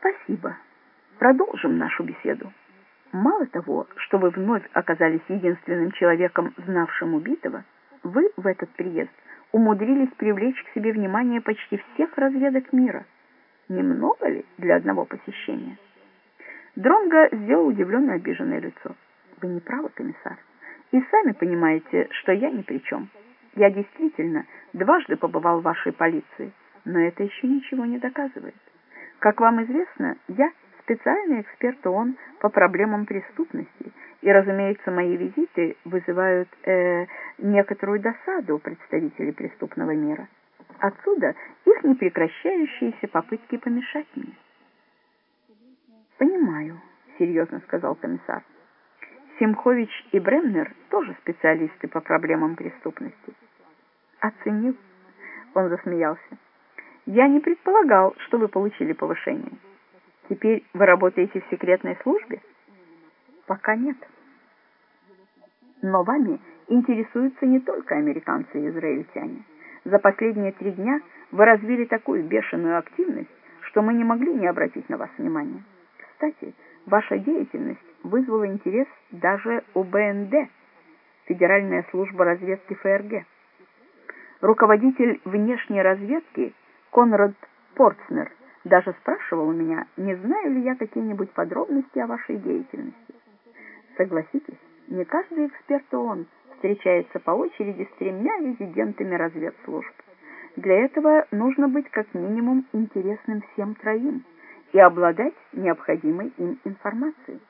Спасибо. Продолжим нашу беседу. Мало того, что вы вновь оказались единственным человеком, знавшим убитого, вы в этот приезд умудрились привлечь к себе внимание почти всех разведок мира. Немного ли для одного посещения? Дронго сделал удивленно обиженное лицо. Вы не правы, комиссар. И сами понимаете, что я ни при чем. Я действительно дважды побывал в вашей полиции, но это еще ничего не доказывает. Как вам известно, я специальный эксперт ООН по проблемам преступности, и, разумеется, мои визиты вызывают э, некоторую досаду у представителей преступного мира. Отсюда их непрекращающиеся попытки помешать мне. «Понимаю», — серьезно сказал комиссар. Семхович и Бремнер тоже специалисты по проблемам преступности. Оценил. Он засмеялся. Я не предполагал, что вы получили повышение. Теперь вы работаете в секретной службе? Пока нет. Но вами интересуются не только американцы и израильтяне. За последние три дня вы развили такую бешеную активность, что мы не могли не обратить на вас внимания. Кстати, ваша деятельность вызвала интерес даже у БНД, Федеральная служба разведки ФРГ. Руководитель внешней разведки Конрад Портснер даже спрашивал у меня, не знаю ли я какие-нибудь подробности о вашей деятельности. Согласитесь, не каждый эксперт ООН встречается по очереди с тремя резидентами разведслужб. Для этого нужно быть как минимум интересным всем троим и обладать необходимой им информацией.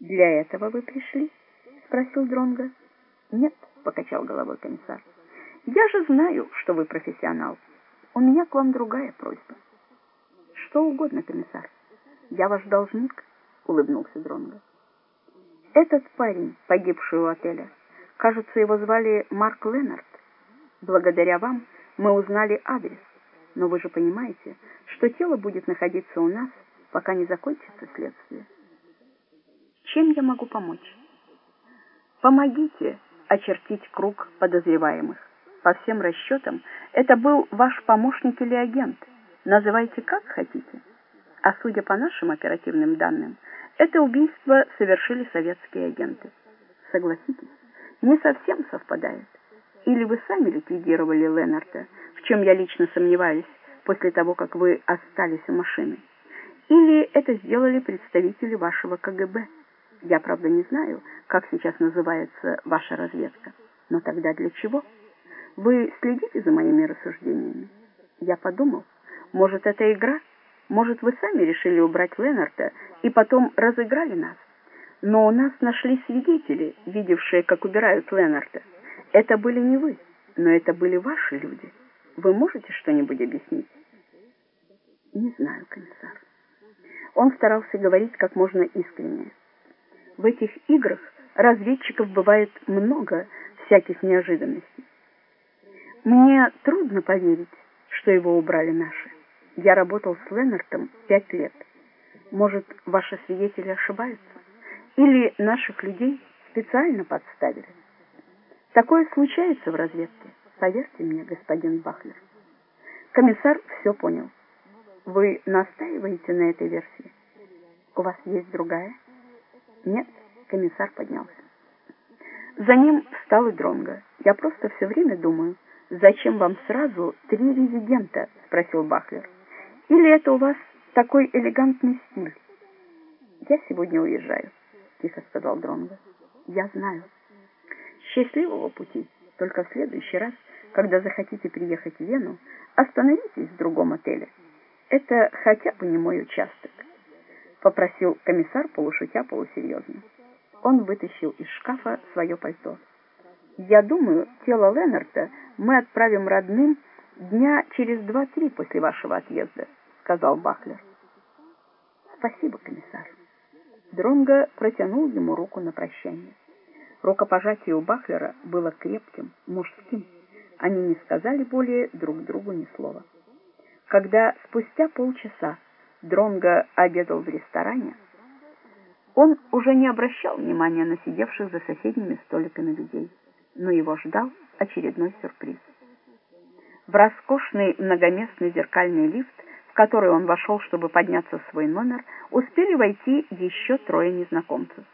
«Для этого вы пришли?» — спросил Дронго. «Нет», — покачал головой комиссар. «Я же знаю, что вы профессионал. У меня к вам другая просьба. Что угодно, комиссар. Я ваш должник, улыбнулся Дронго. Этот парень, погибший у отеля, кажется, его звали Марк Леннард. Благодаря вам мы узнали адрес, но вы же понимаете, что тело будет находиться у нас, пока не закончится следствие. Чем я могу помочь? Помогите очертить круг подозреваемых. По всем расчетам, это был ваш помощник или агент. Называйте как хотите. А судя по нашим оперативным данным, это убийство совершили советские агенты. Согласитесь, не совсем совпадает. Или вы сами ликвидировали Ленарта, в чем я лично сомневаюсь, после того, как вы остались у машины. Или это сделали представители вашего КГБ. Я, правда, не знаю, как сейчас называется ваша разведка. Но тогда для чего? Вы следите за моими рассуждениями? Я подумал, может, это игра? Может, вы сами решили убрать Ленарта и потом разыграли нас? Но у нас нашли свидетели, видевшие, как убирают Ленарта. Это были не вы, но это были ваши люди. Вы можете что-нибудь объяснить? Не знаю, комиссар. Он старался говорить как можно искреннее. В этих играх разведчиков бывает много всяких неожиданностей. Мне трудно поверить, что его убрали наши. Я работал с Ленартом пять лет. Может, ваши свидетели ошибаются? Или наших людей специально подставили? Такое случается в разведке, поверьте мне, господин Бахлер. Комиссар все понял. Вы настаиваете на этой версии? У вас есть другая? Нет, комиссар поднялся. За ним встал и Дронго. Я просто все время думаю, «Зачем вам сразу три резидента?» — спросил Бахлер. «Или это у вас такой элегантный стиль?» «Я сегодня уезжаю», — тихо сказал Дронго. «Я знаю». «Счастливого пути. Только в следующий раз, когда захотите приехать в Вену, остановитесь в другом отеле. Это хотя бы не мой участок», — попросил комиссар полушутя полусерьезно. Он вытащил из шкафа свое пальто. «Я думаю, тело Ленарта мы отправим родным дня через два-три после вашего отъезда», — сказал Бахлер. «Спасибо, комиссар». Дронго протянул ему руку на прощание. Рукопожатие у Бахлера было крепким, мужским. Они не сказали более друг другу ни слова. Когда спустя полчаса Дронго обедал в ресторане, он уже не обращал внимания на сидевших за соседними столиками людей но его ждал очередной сюрприз. В роскошный многоместный зеркальный лифт который он вошел, чтобы подняться в свой номер, успели войти еще трое незнакомцев.